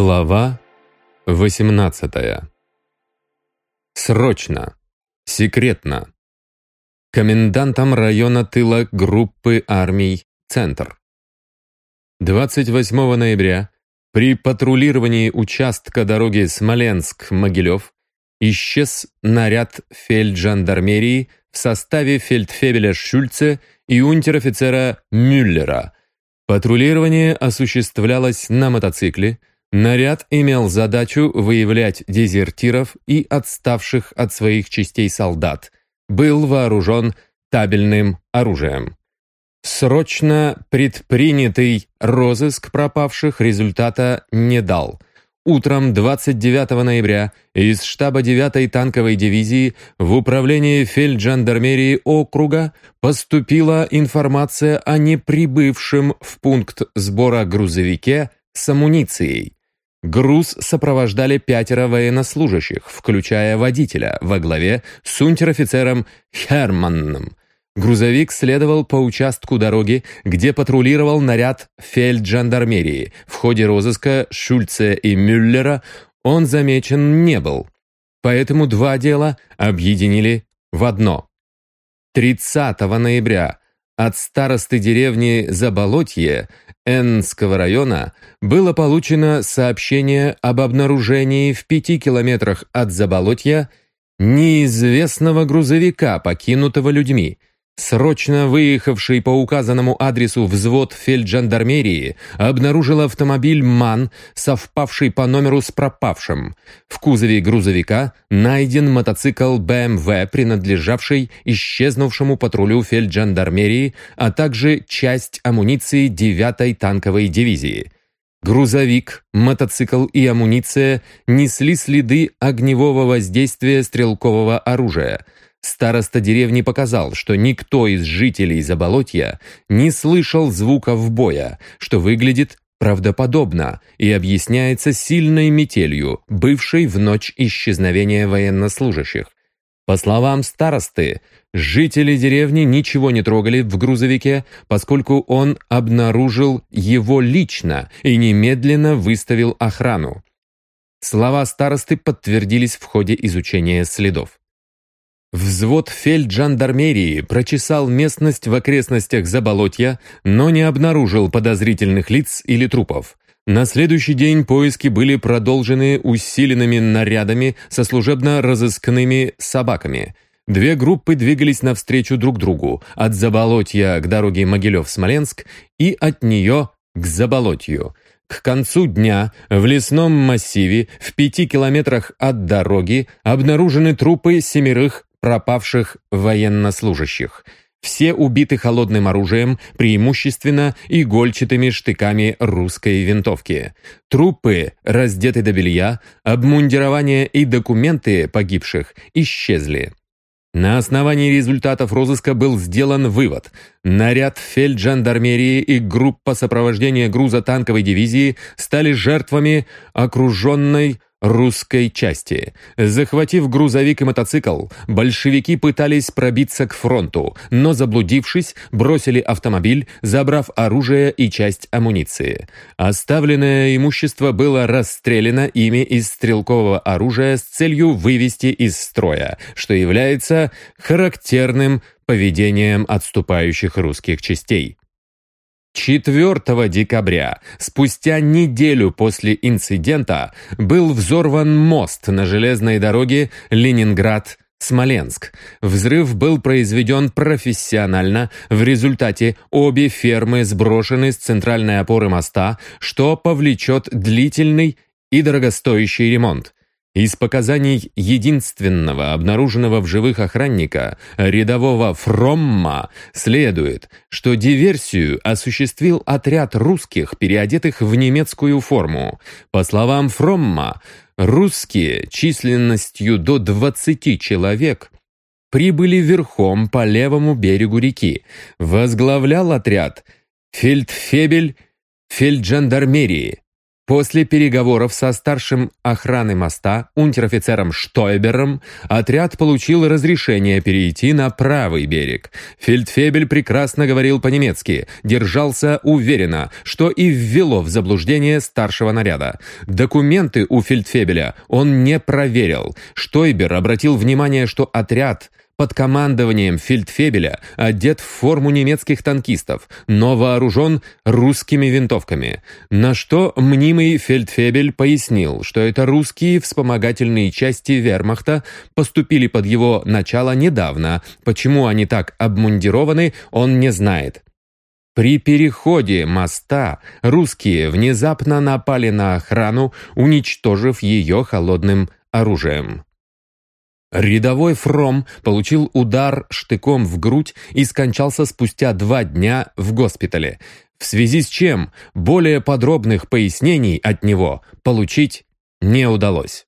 Глава 18 Срочно. Секретно. Комендантом района тыла группы армий «Центр». 28 ноября при патрулировании участка дороги Смоленск-Могилев исчез наряд фельджандармерии в составе фельдфебеля Шульце и унтер-офицера Мюллера. Патрулирование осуществлялось на мотоцикле, Наряд имел задачу выявлять дезертиров и отставших от своих частей солдат. Был вооружен табельным оружием. Срочно предпринятый розыск пропавших результата не дал. Утром 29 ноября из штаба 9-й танковой дивизии в управление фельджандармерии округа поступила информация о неприбывшем в пункт сбора грузовике с амуницией. Груз сопровождали пятеро военнослужащих, включая водителя, во главе с унтер-офицером Херманном. Грузовик следовал по участку дороги, где патрулировал наряд фельджандармерии. В ходе розыска Шульце и Мюллера он замечен не был. Поэтому два дела объединили в одно. 30 ноября от старосты деревни Заболотье Эннского района было получено сообщение об обнаружении в пяти километрах от Заболотья неизвестного грузовика, покинутого людьми. Срочно выехавший по указанному адресу взвод фельджандармерии обнаружил автомобиль МАН, совпавший по номеру с пропавшим. В кузове грузовика найден мотоцикл БМВ, принадлежавший исчезнувшему патрулю фельджандармерии, а также часть амуниции 9-й танковой дивизии. Грузовик, мотоцикл и амуниция несли следы огневого воздействия стрелкового оружия – Староста деревни показал, что никто из жителей Заболотья не слышал звуков боя, что выглядит правдоподобно и объясняется сильной метелью, бывшей в ночь исчезновения военнослужащих. По словам старосты, жители деревни ничего не трогали в грузовике, поскольку он обнаружил его лично и немедленно выставил охрану. Слова старосты подтвердились в ходе изучения следов. Взвод фельджандармерии прочесал местность в окрестностях Заболотья, но не обнаружил подозрительных лиц или трупов. На следующий день поиски были продолжены усиленными нарядами со служебно-розыскными собаками. Две группы двигались навстречу друг другу, от Заболотья к дороге Могилев-Смоленск и от нее к Заболотью. К концу дня в лесном массиве в пяти километрах от дороги обнаружены трупы семерых пропавших военнослужащих. Все убиты холодным оружием, преимущественно игольчатыми штыками русской винтовки. Трупы раздеты до белья, обмундирование и документы погибших исчезли. На основании результатов розыска был сделан вывод. Наряд фельджандармерии и группа сопровождения груза танковой дивизии стали жертвами окруженной русской части. Захватив грузовик и мотоцикл, большевики пытались пробиться к фронту, но заблудившись, бросили автомобиль, забрав оружие и часть амуниции. Оставленное имущество было расстреляно ими из стрелкового оружия с целью вывести из строя, что является характерным поведением отступающих русских частей. 4 декабря, спустя неделю после инцидента, был взорван мост на железной дороге Ленинград Смоленск. Взрыв был произведен профессионально, в результате обе фермы сброшены с центральной опоры моста, что повлечет длительный и дорогостоящий ремонт. Из показаний единственного обнаруженного в живых охранника, рядового Фромма, следует, что диверсию осуществил отряд русских, переодетых в немецкую форму. По словам Фромма, русские численностью до 20 человек прибыли верхом по левому берегу реки. Возглавлял отряд фельдфебель фельджандармерии После переговоров со старшим охраны моста, унтер-офицером Штойбером, отряд получил разрешение перейти на правый берег. Фельдфебель прекрасно говорил по-немецки, держался уверенно, что и ввело в заблуждение старшего наряда. Документы у Фельдфебеля он не проверил. Штойбер обратил внимание, что отряд под командованием фельдфебеля одет в форму немецких танкистов, но вооружен русскими винтовками. На что мнимый фельдфебель пояснил, что это русские вспомогательные части вермахта поступили под его начало недавно. Почему они так обмундированы, он не знает. При переходе моста русские внезапно напали на охрану, уничтожив ее холодным оружием. Рядовой Фром получил удар штыком в грудь и скончался спустя два дня в госпитале, в связи с чем более подробных пояснений от него получить не удалось.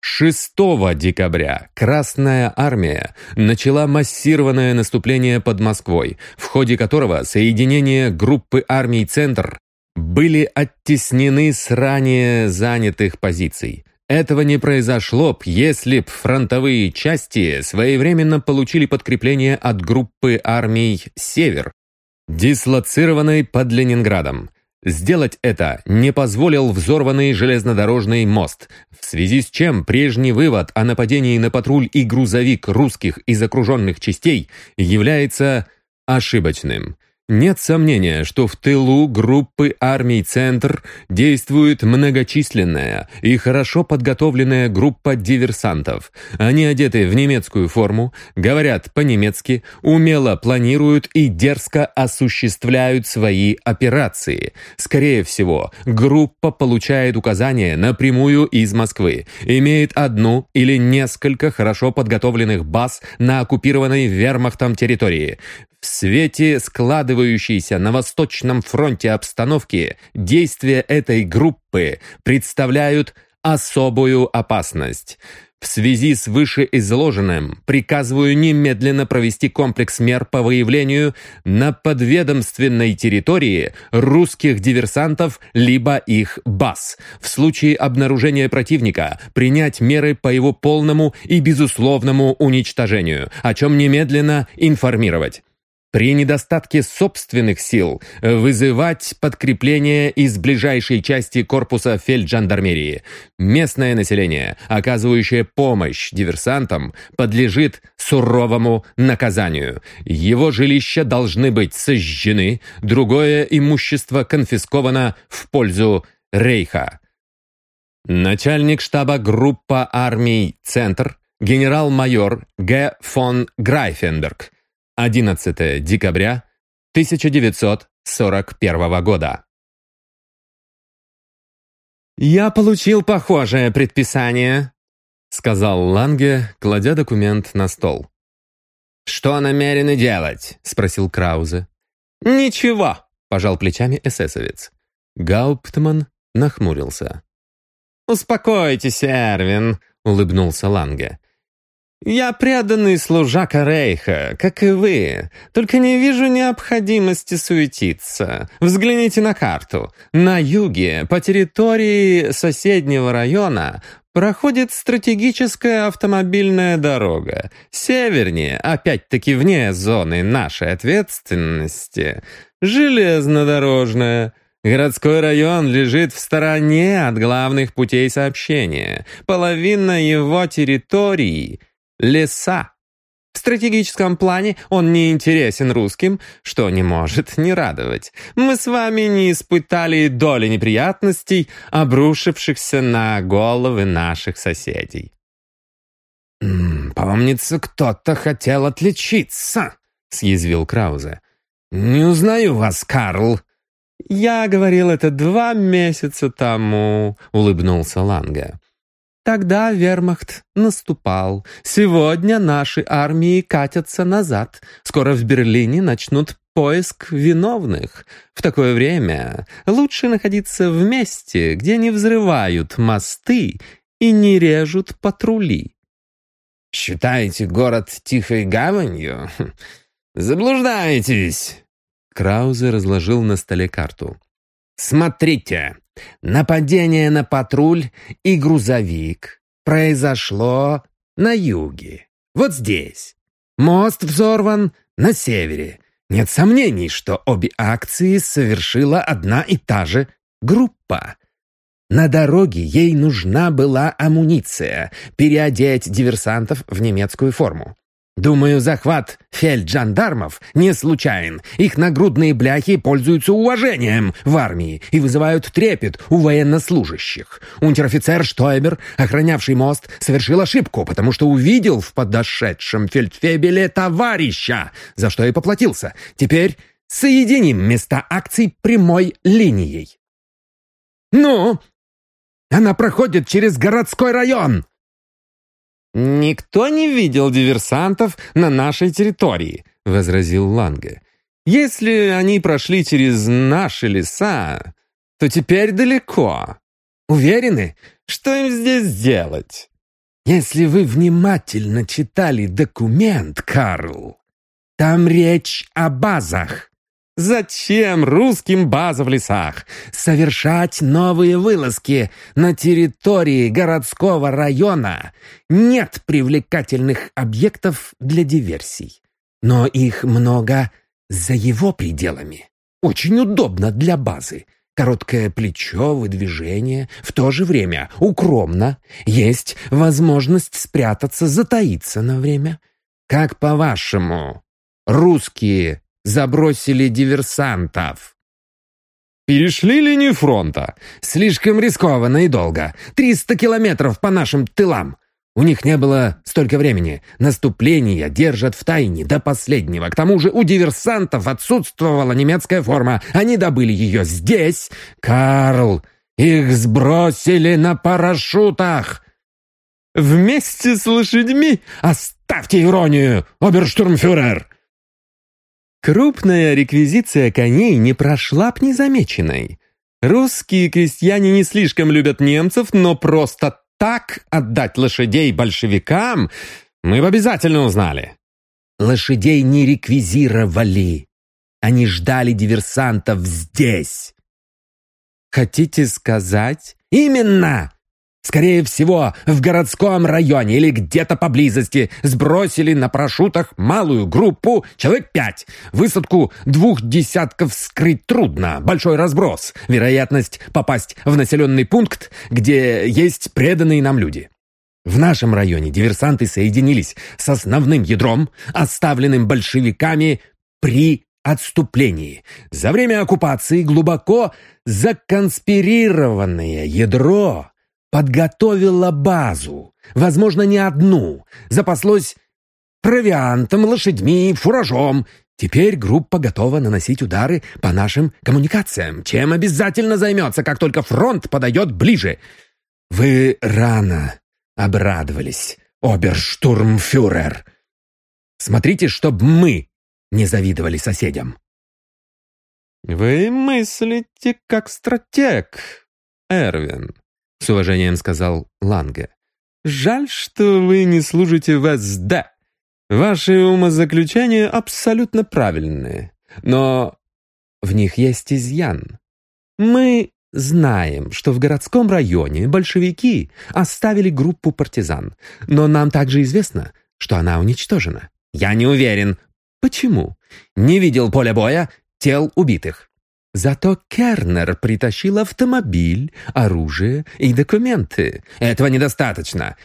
6 декабря Красная Армия начала массированное наступление под Москвой, в ходе которого соединения группы армий «Центр» были оттеснены с ранее занятых позиций. Этого не произошло б, если б фронтовые части своевременно получили подкрепление от группы армий «Север», дислоцированной под Ленинградом. Сделать это не позволил взорванный железнодорожный мост, в связи с чем прежний вывод о нападении на патруль и грузовик русских из окруженных частей является ошибочным. Нет сомнения, что в тылу группы армий «Центр» действует многочисленная и хорошо подготовленная группа диверсантов. Они одеты в немецкую форму, говорят по-немецки, умело планируют и дерзко осуществляют свои операции. Скорее всего, группа получает указания напрямую из Москвы, имеет одну или несколько хорошо подготовленных баз на оккупированной вермахтом территории. В свете складывающейся на Восточном фронте обстановки действия этой группы представляют особую опасность. В связи с вышеизложенным приказываю немедленно провести комплекс мер по выявлению на подведомственной территории русских диверсантов либо их баз. В случае обнаружения противника принять меры по его полному и безусловному уничтожению, о чем немедленно информировать при недостатке собственных сил вызывать подкрепление из ближайшей части корпуса фельджандармерии. Местное население, оказывающее помощь диверсантам, подлежит суровому наказанию. Его жилища должны быть сожжены, другое имущество конфисковано в пользу Рейха. Начальник штаба группа армий «Центр» генерал-майор Г. фон Грайфенберг 11 декабря 1941 года. «Я получил похожее предписание», — сказал Ланге, кладя документ на стол. «Что намерены делать?» — спросил Краузе. «Ничего», — пожал плечами эсэсовец. Гауптман нахмурился. «Успокойтесь, Эрвин», — улыбнулся Ланге. «Я преданный служака Рейха, как и вы, только не вижу необходимости суетиться. Взгляните на карту. На юге, по территории соседнего района, проходит стратегическая автомобильная дорога. Севернее, опять-таки вне зоны нашей ответственности, железнодорожная». Городской район лежит в стороне от главных путей сообщения. Половина его территории — леса. В стратегическом плане он не интересен русским, что не может не радовать. Мы с вами не испытали доли неприятностей, обрушившихся на головы наших соседей. «Помнится, кто-то хотел отличиться», — съязвил Краузе. «Не узнаю вас, Карл». «Я говорил это два месяца тому», — улыбнулся Ланга. Тогда вермахт наступал. Сегодня наши армии катятся назад. Скоро в Берлине начнут поиск виновных. В такое время лучше находиться в месте, где не взрывают мосты и не режут патрули. «Считаете город тихой гаванью? Заблуждаетесь!» Краузе разложил на столе карту. «Смотрите! Нападение на патруль и грузовик произошло на юге. Вот здесь. Мост взорван на севере. Нет сомнений, что обе акции совершила одна и та же группа. На дороге ей нужна была амуниция, переодеть диверсантов в немецкую форму. Думаю, захват фельджандармов не случайен. Их нагрудные бляхи пользуются уважением в армии и вызывают трепет у военнослужащих. Унтер-офицер Штойбер, охранявший мост, совершил ошибку, потому что увидел в подошедшем фельдфебеле товарища, за что и поплатился. Теперь соединим места акций прямой линией. «Ну, она проходит через городской район!» «Никто не видел диверсантов на нашей территории», — возразил Ланге. «Если они прошли через наши леса, то теперь далеко. Уверены, что им здесь делать?» «Если вы внимательно читали документ, Карл, там речь о базах. Зачем русским база в лесах? Совершать новые вылазки на территории городского района нет привлекательных объектов для диверсий. Но их много за его пределами. Очень удобно для базы. Короткое плечо, выдвижение, в то же время укромно. Есть возможность спрятаться, затаиться на время. Как по-вашему, русские забросили диверсантов. Перешли линию фронта. Слишком рискованно и долго. Триста километров по нашим тылам. У них не было столько времени. Наступления держат в тайне до последнего. К тому же у диверсантов отсутствовала немецкая форма. Они добыли ее здесь. Карл, их сбросили на парашютах. Вместе с лошадьми? Оставьте иронию, оберштурмфюрер. Крупная реквизиция коней не прошла б незамеченной. Русские крестьяне не слишком любят немцев, но просто так отдать лошадей большевикам мы бы обязательно узнали. Лошадей не реквизировали. Они ждали диверсантов здесь. Хотите сказать? Именно! Скорее всего, в городском районе или где-то поблизости сбросили на парашютах малую группу, человек пять. Высадку двух десятков скрыть трудно, большой разброс. Вероятность попасть в населенный пункт, где есть преданные нам люди. В нашем районе диверсанты соединились с основным ядром, оставленным большевиками при отступлении. За время оккупации глубоко законспирированное ядро подготовила базу, возможно, не одну, запаслось провиантом, лошадьми, фуражом. Теперь группа готова наносить удары по нашим коммуникациям, чем обязательно займется, как только фронт подойдет ближе. Вы рано обрадовались, оберштурмфюрер. Смотрите, чтобы мы не завидовали соседям. «Вы мыслите как стратег, Эрвин», с уважением сказал Ланге. «Жаль, что вы не служите в СД. Ваши умозаключения абсолютно правильные, но в них есть изъян. Мы знаем, что в городском районе большевики оставили группу партизан, но нам также известно, что она уничтожена. Я не уверен. Почему? Не видел поля боя, тел убитых. Зато Кернер притащил автомобиль, оружие и документы. Этого недостаточно.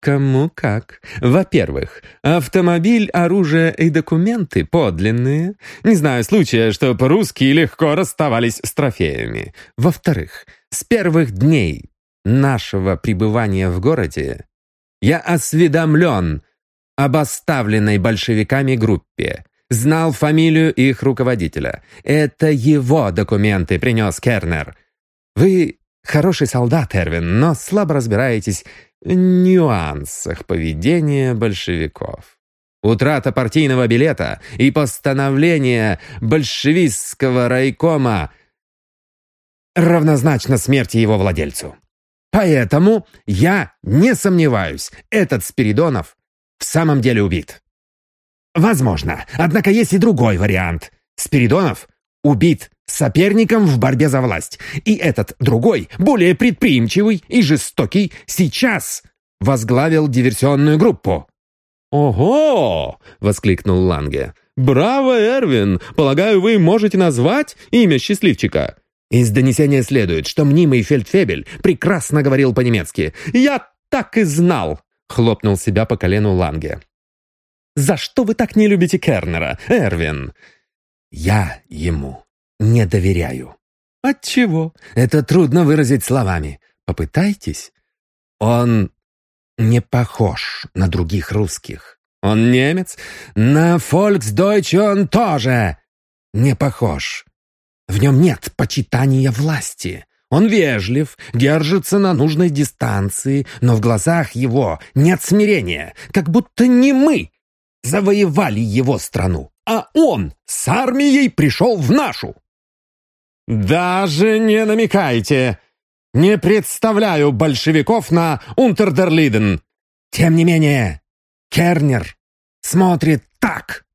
Кому как. Во-первых, автомобиль, оружие и документы подлинные. Не знаю случая, чтобы русские легко расставались с трофеями. Во-вторых, с первых дней нашего пребывания в городе я осведомлен об оставленной большевиками группе знал фамилию их руководителя. Это его документы принес Кернер. Вы хороший солдат, Эрвин, но слабо разбираетесь в нюансах поведения большевиков. Утрата партийного билета и постановление большевистского райкома равнозначно смерти его владельцу. Поэтому я не сомневаюсь, этот Спиридонов в самом деле убит. Возможно. Однако есть и другой вариант. Спиридонов убит соперником в борьбе за власть. И этот другой, более предприимчивый и жестокий, сейчас возглавил диверсионную группу. «Ого!» — воскликнул Ланге. «Браво, Эрвин! Полагаю, вы можете назвать имя счастливчика?» Из донесения следует, что мнимый фельдфебель прекрасно говорил по-немецки. «Я так и знал!» — хлопнул себя по колену Ланге. «За что вы так не любите Кернера, Эрвин?» «Я ему не доверяю». «Отчего?» «Это трудно выразить словами. Попытайтесь». «Он не похож на других русских». «Он немец?» «На Фольксдойче он тоже не похож. В нем нет почитания власти». Он вежлив, держится на нужной дистанции, но в глазах его нет смирения, как будто не мы завоевали его страну, а он с армией пришел в нашу. «Даже не намекайте! Не представляю большевиков на Унтердерлиден!» «Тем не менее, Кернер смотрит так!»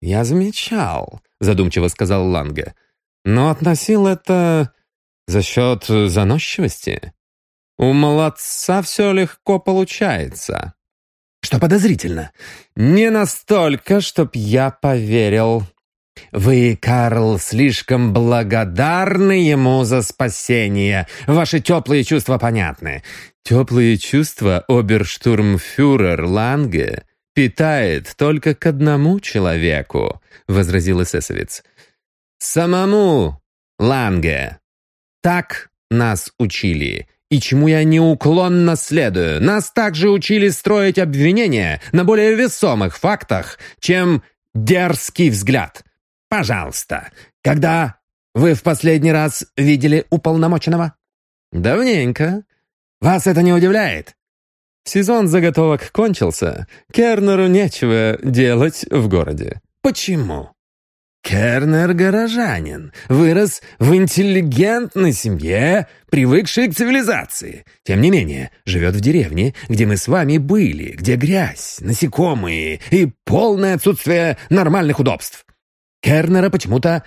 «Я замечал», — задумчиво сказал Ланге. «Но относил это за счет заносчивости. У молодца все легко получается». «Что подозрительно?» «Не настолько, чтоб я поверил», «Вы, Карл, слишком благодарны ему за спасение. Ваши теплые чувства понятны». «Теплые чувства оберштурмфюрер Ланге питает только к одному человеку», — возразил эсэсовец. «Самому Ланге. Так нас учили» и чему я неуклонно следую. Нас также учили строить обвинения на более весомых фактах, чем дерзкий взгляд. Пожалуйста, когда вы в последний раз видели уполномоченного? Давненько. Вас это не удивляет? Сезон заготовок кончился. Кернеру нечего делать в городе. Почему? Кернер горожанин, вырос в интеллигентной семье, привыкшей к цивилизации. Тем не менее, живет в деревне, где мы с вами были, где грязь, насекомые и полное отсутствие нормальных удобств. Кернера почему-то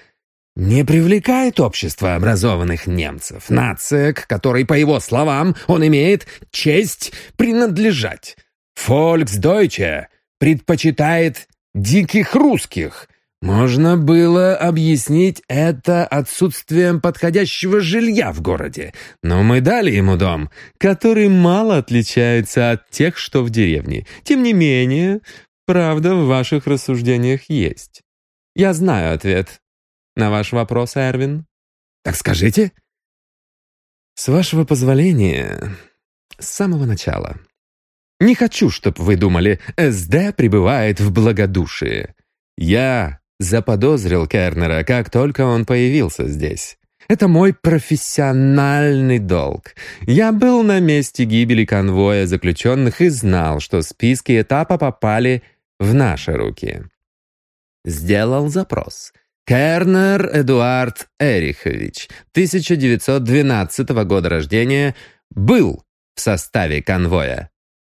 не привлекает общество образованных немцев, нация, к которой, по его словам, он имеет честь принадлежать. Фольксдойче предпочитает диких русских. Можно было объяснить это отсутствием подходящего жилья в городе, но мы дали ему дом, который мало отличается от тех, что в деревне. Тем не менее, правда в ваших рассуждениях есть. Я знаю ответ на ваш вопрос, Эрвин. Так скажите. С вашего позволения, с самого начала. Не хочу, чтобы вы думали, СД пребывает в благодушии. Я заподозрил Кернера, как только он появился здесь. Это мой профессиональный долг. Я был на месте гибели конвоя заключенных и знал, что списки этапа попали в наши руки. Сделал запрос. Кернер Эдуард Эрихович, 1912 года рождения, был в составе конвоя.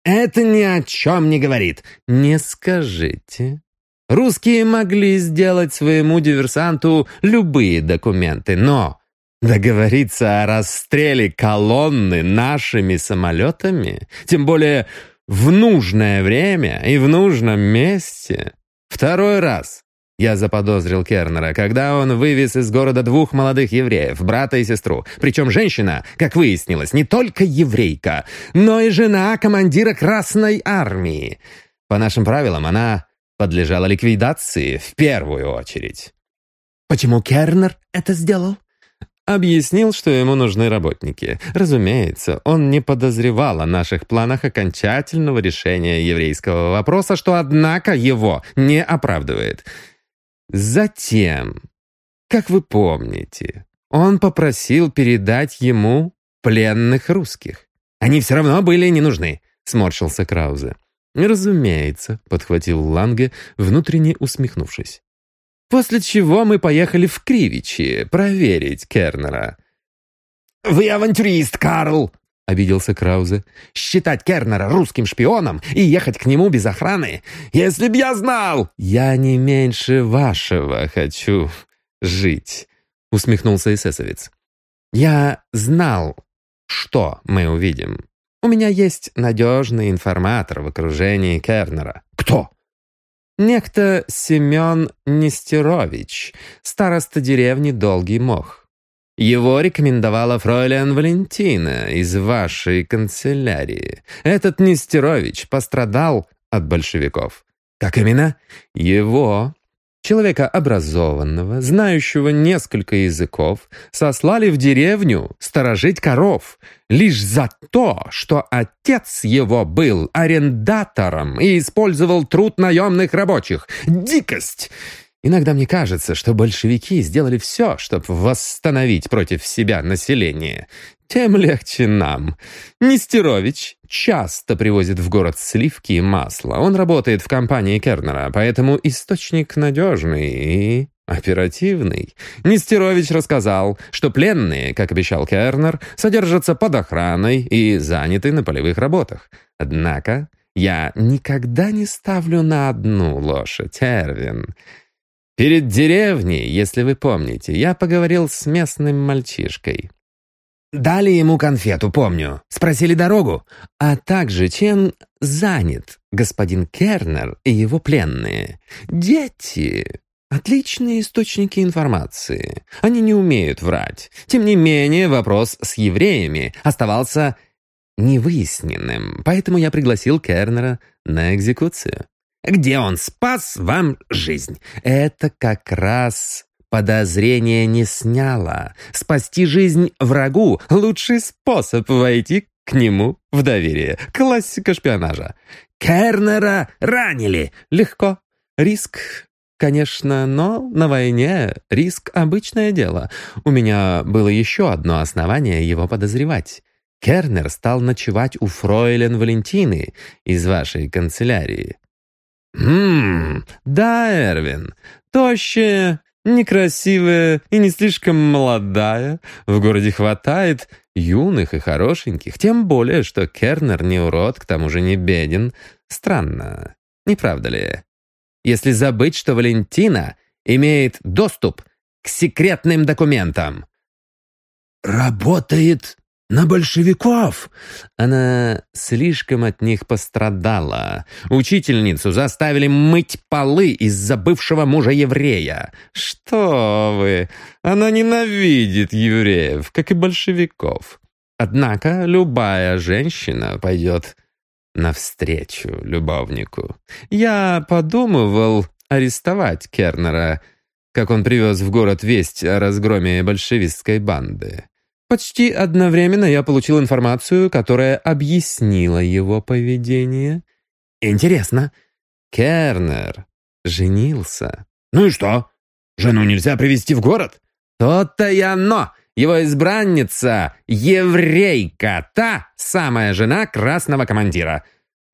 Это ни о чем не говорит. Не скажите. Русские могли сделать своему диверсанту любые документы, но договориться о расстреле колонны нашими самолетами, тем более в нужное время и в нужном месте, Второй раз я заподозрил Кернера, когда он вывез из города двух молодых евреев, брата и сестру. Причем женщина, как выяснилось, не только еврейка, но и жена командира Красной Армии. По нашим правилам, она подлежала ликвидации в первую очередь. Почему Кернер это сделал? Объяснил, что ему нужны работники. Разумеется, он не подозревал о наших планах окончательного решения еврейского вопроса, что, однако, его не оправдывает. Затем, как вы помните, он попросил передать ему пленных русских. Они все равно были не нужны, сморщился Краузе. «Разумеется», — подхватил Ланге, внутренне усмехнувшись. После чего мы поехали в Кривичи проверить Кернера. «Вы авантюрист, Карл!» — обиделся Краузе. «Считать Кернера русским шпионом и ехать к нему без охраны? Если б я знал!» «Я не меньше вашего хочу жить», — усмехнулся эсэсовец. «Я знал, что мы увидим. У меня есть надежный информатор в окружении Кернера». «Кто?» Некто Семен Нестерович, староста деревни Долгий Мох. Его рекомендовала фройлен Валентина из вашей канцелярии. Этот Нестерович пострадал от большевиков. Как именно? Его человека образованного, знающего несколько языков, сослали в деревню сторожить коров, лишь за то, что отец его был арендатором и использовал труд наемных рабочих. Дикость! Иногда мне кажется, что большевики сделали все, чтобы восстановить против себя население тем легче нам. Нестерович часто привозит в город сливки и масло. Он работает в компании Кернера, поэтому источник надежный и оперативный. Нестерович рассказал, что пленные, как обещал Кернер, содержатся под охраной и заняты на полевых работах. Однако я никогда не ставлю на одну лошадь, Эрвин. Перед деревней, если вы помните, я поговорил с местным мальчишкой. Дали ему конфету, помню. Спросили дорогу. А также, чем занят господин Кернер и его пленные. Дети — отличные источники информации. Они не умеют врать. Тем не менее, вопрос с евреями оставался невыясненным, поэтому я пригласил Кернера на экзекуцию. Где он спас вам жизнь? Это как раз подозрение не сняло. Спасти жизнь врагу — лучший способ войти к нему в доверие. Классика шпионажа. Кернера ранили. Легко. Риск, конечно, но на войне риск — обычное дело. У меня было еще одно основание его подозревать. Кернер стал ночевать у фройлен Валентины из вашей канцелярии. «Ммм, да, Эрвин, тощая, некрасивая и не слишком молодая. В городе хватает юных и хорошеньких, тем более, что Кернер не урод, к тому же не беден. Странно, не правда ли? Если забыть, что Валентина имеет доступ к секретным документам. «Работает «На большевиков!» Она слишком от них пострадала. Учительницу заставили мыть полы из-за бывшего мужа-еврея. Что вы! Она ненавидит евреев, как и большевиков. Однако любая женщина пойдет навстречу любовнику. Я подумывал арестовать Кернера, как он привез в город весть о разгроме большевистской банды. Почти одновременно я получил информацию, которая объяснила его поведение. Интересно. Кернер женился. Ну и что? Жену нельзя привезти в город? То-то и оно! Его избранница — еврейка, та самая жена красного командира.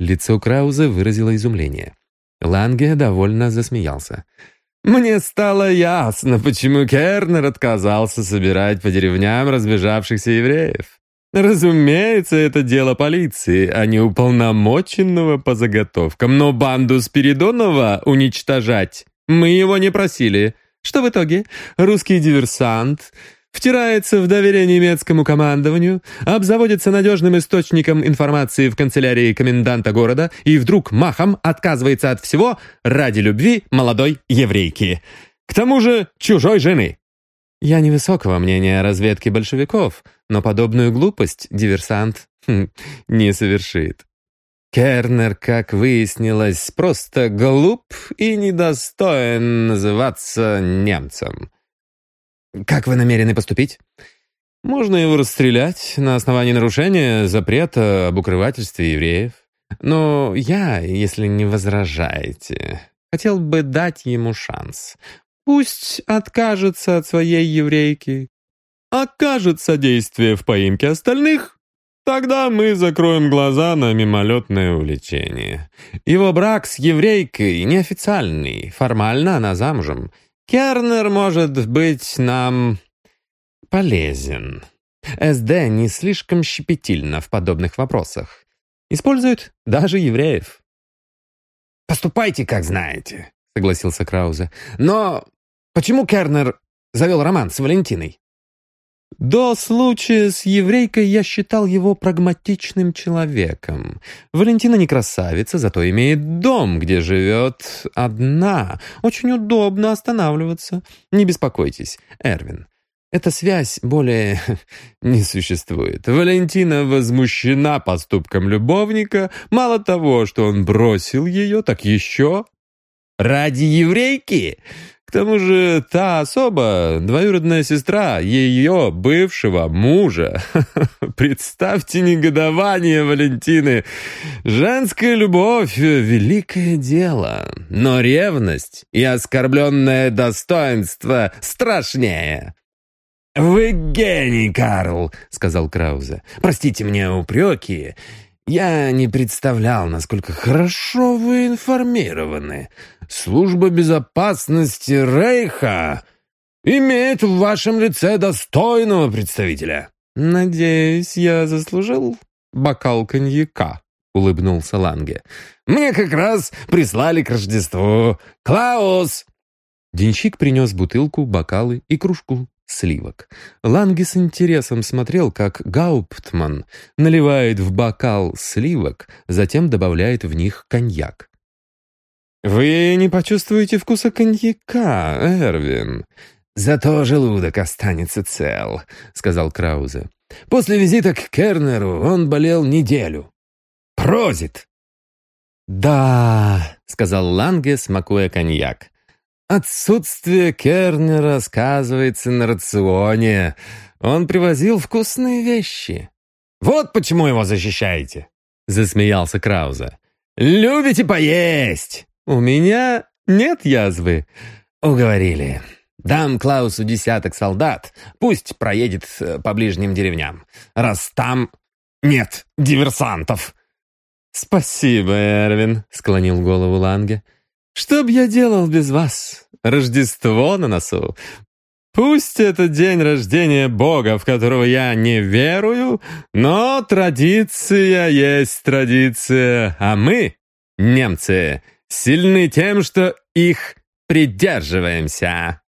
Лицо Крауза выразило изумление. Ланге довольно засмеялся. Мне стало ясно, почему Кернер отказался собирать по деревням разбежавшихся евреев. Разумеется, это дело полиции, а не уполномоченного по заготовкам. Но банду Спиридонова уничтожать мы его не просили. Что в итоге? Русский диверсант втирается в доверие немецкому командованию, обзаводится надежным источником информации в канцелярии коменданта города и вдруг махом отказывается от всего ради любви молодой еврейки. К тому же чужой жены. Я невысокого мнения о разведке большевиков, но подобную глупость диверсант хм, не совершит. Кернер, как выяснилось, просто глуп и недостоин называться немцем. Как вы намерены поступить? Можно его расстрелять на основании нарушения запрета об укрывательстве евреев. Но я, если не возражаете, хотел бы дать ему шанс. Пусть откажется от своей еврейки. Окажет содействие в поимке остальных, тогда мы закроем глаза на мимолетное увлечение. Его брак с еврейкой неофициальный, формально она замужем. Кернер может быть нам полезен. СД не слишком щепетильно в подобных вопросах. Использует даже евреев. «Поступайте, как знаете», — согласился Краузе. «Но почему Кернер завел роман с Валентиной?» До случая с еврейкой я считал его прагматичным человеком. Валентина не красавица, зато имеет дом, где живет одна. Очень удобно останавливаться. Не беспокойтесь, Эрвин. Эта связь более не существует. Валентина возмущена поступком любовника. Мало того, что он бросил ее, так еще... Ради еврейки? К тому же та особа, двоюродная сестра ее бывшего мужа. Представьте негодование Валентины. Женская любовь — великое дело, но ревность и оскорбленное достоинство страшнее. «Вы гений, Карл», — сказал Краузе. «Простите мне упреки. Я не представлял, насколько хорошо вы информированы. Служба безопасности Рейха имеет в вашем лице достойного представителя». «Надеюсь, я заслужил бокал коньяка», — улыбнулся Ланге. «Мне как раз прислали к Рождеству. Клаус!» Денщик принес бутылку, бокалы и кружку сливок. Ланге с интересом смотрел, как Гауптман наливает в бокал сливок, затем добавляет в них коньяк. «Вы не почувствуете вкуса коньяка, Эрвин?» «Зато желудок останется цел», — сказал Краузе. «После визита к Кернеру он болел неделю. Прозит!» «Да», — сказал Ланге, смакуя коньяк. «Отсутствие Кернера сказывается на рационе. Он привозил вкусные вещи». «Вот почему его защищаете», — засмеялся Краузе. «Любите поесть!» «У меня нет язвы». «Уговорили. Дам Клаусу десяток солдат. Пусть проедет э, по ближним деревням. Раз там нет диверсантов». «Спасибо, Эрвин», — склонил голову Ланге. «Что б я делал без вас? Рождество на носу. Пусть это день рождения Бога, в которого я не верую, но традиция есть традиция, а мы, немцы, сильны тем, что их придерживаемся.